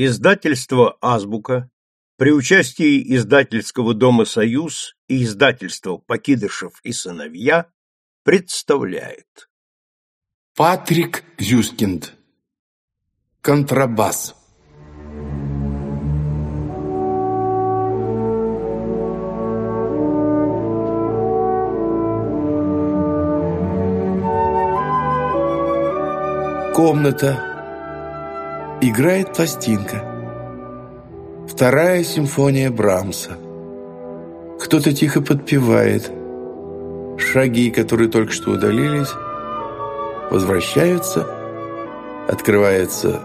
Издательство «Азбука» при участии издательского дома «Союз» и издательства «Покидышев и сыновья» представляет. Патрик Юскинд. Контрабас. Комната Играет пластинка. Вторая симфония Брамса. Кто-то тихо подпевает. Шаги, которые только что удалились, возвращаются. Открывается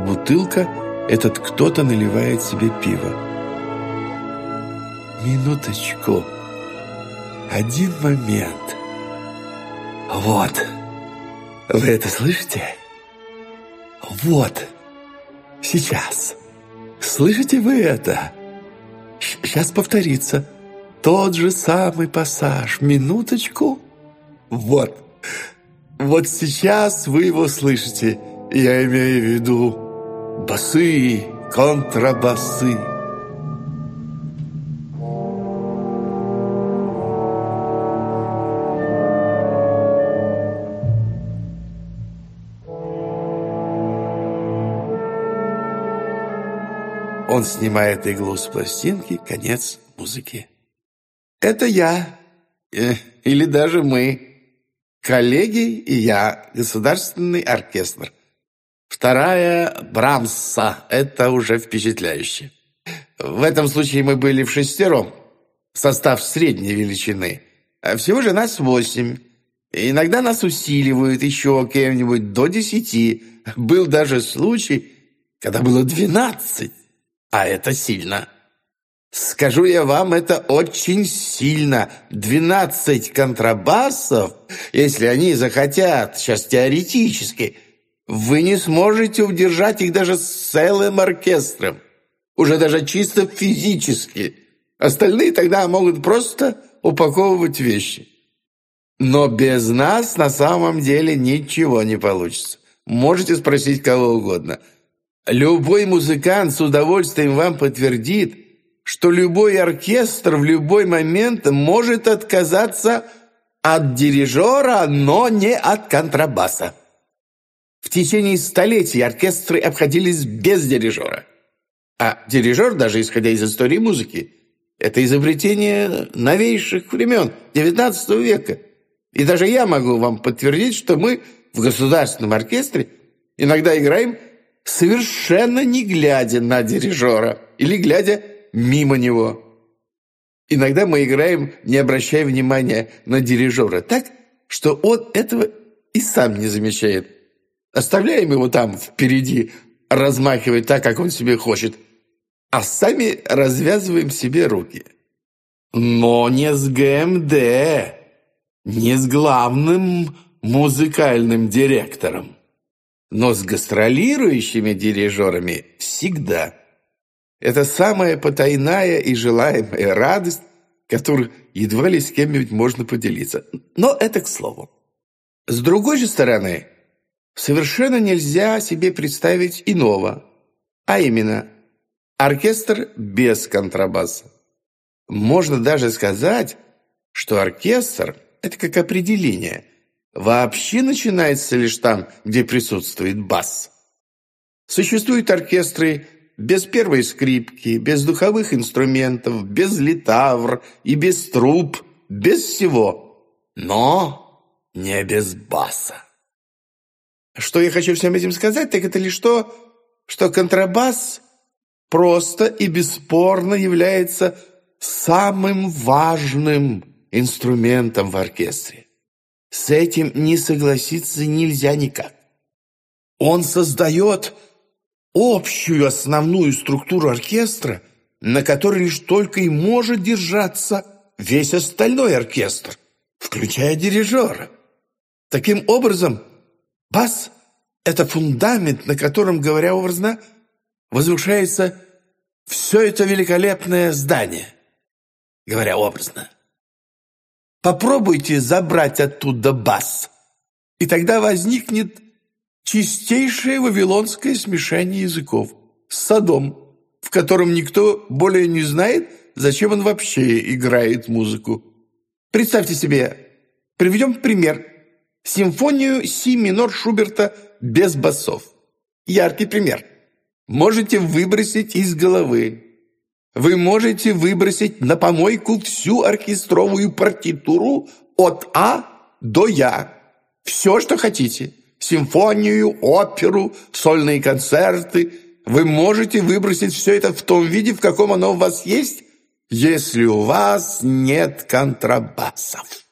бутылка. Этот кто-то наливает себе пиво. Минуточку. Один момент. Вот. Вы это слышите? Вот. Вот. Сейчас. Слышите вы это? Сейчас повторится. Тот же самый пассаж. Минуточку. Вот. Вот сейчас вы его слышите. Я имею в виду басы, контрабасы. Он снимает иглу с пластинки, конец музыки. «Это я, э, или даже мы, коллеги и я, государственный оркестр. Вторая Брамса, это уже впечатляюще. В этом случае мы были в шестером, состав средней величины. А всего же нас восемь. Иногда нас усиливают еще кем-нибудь до десяти. Был даже случай, когда было двенадцать а это сильно. Скажу я вам, это очень сильно. Двенадцать контрабасов, если они захотят, сейчас теоретически, вы не сможете удержать их даже с целым оркестром. Уже даже чисто физически. Остальные тогда могут просто упаковывать вещи. Но без нас на самом деле ничего не получится. Можете спросить кого угодно – Любой музыкант с удовольствием вам подтвердит, что любой оркестр в любой момент может отказаться от дирижера, но не от контрабаса. В течение столетий оркестры обходились без дирижера. А дирижер, даже исходя из истории музыки, это изобретение новейших времен, XIX века. И даже я могу вам подтвердить, что мы в государственном оркестре иногда играем совершенно не глядя на дирижера или глядя мимо него. Иногда мы играем, не обращая внимания на дирижера, так, что он этого и сам не замечает. Оставляем его там впереди, размахивать так, как он себе хочет, а сами развязываем себе руки. Но не с ГМД, не с главным музыкальным директором но с гастролирующими дирижерами всегда. Это самая потайная и желаемая радость, которую едва ли с кем-нибудь можно поделиться. Но это к слову. С другой же стороны, совершенно нельзя себе представить иного, а именно оркестр без контрабаса. Можно даже сказать, что оркестр – это как определение – вообще начинается лишь там, где присутствует бас. Существуют оркестры без первой скрипки, без духовых инструментов, без литавр и без труб, без всего, но не без баса. Что я хочу всем этим сказать, так это лишь то, что контрабас просто и бесспорно является самым важным инструментом в оркестре. С этим не согласиться нельзя никак. Он создает общую основную структуру оркестра, на которой лишь только и может держаться весь остальной оркестр, включая дирижера. Таким образом, бас — это фундамент, на котором, говоря образно, возвышается все это великолепное здание, говоря образно. Попробуйте забрать оттуда бас, и тогда возникнет чистейшее вавилонское смешение языков с садом, в котором никто более не знает, зачем он вообще играет музыку. Представьте себе, приведем пример. Симфонию си минор Шуберта без басов. Яркий пример. Можете выбросить из головы вы можете выбросить на помойку всю оркестровую партитуру от А до Я. Все, что хотите. Симфонию, оперу, сольные концерты. Вы можете выбросить все это в том виде, в каком оно у вас есть, если у вас нет контрабасов.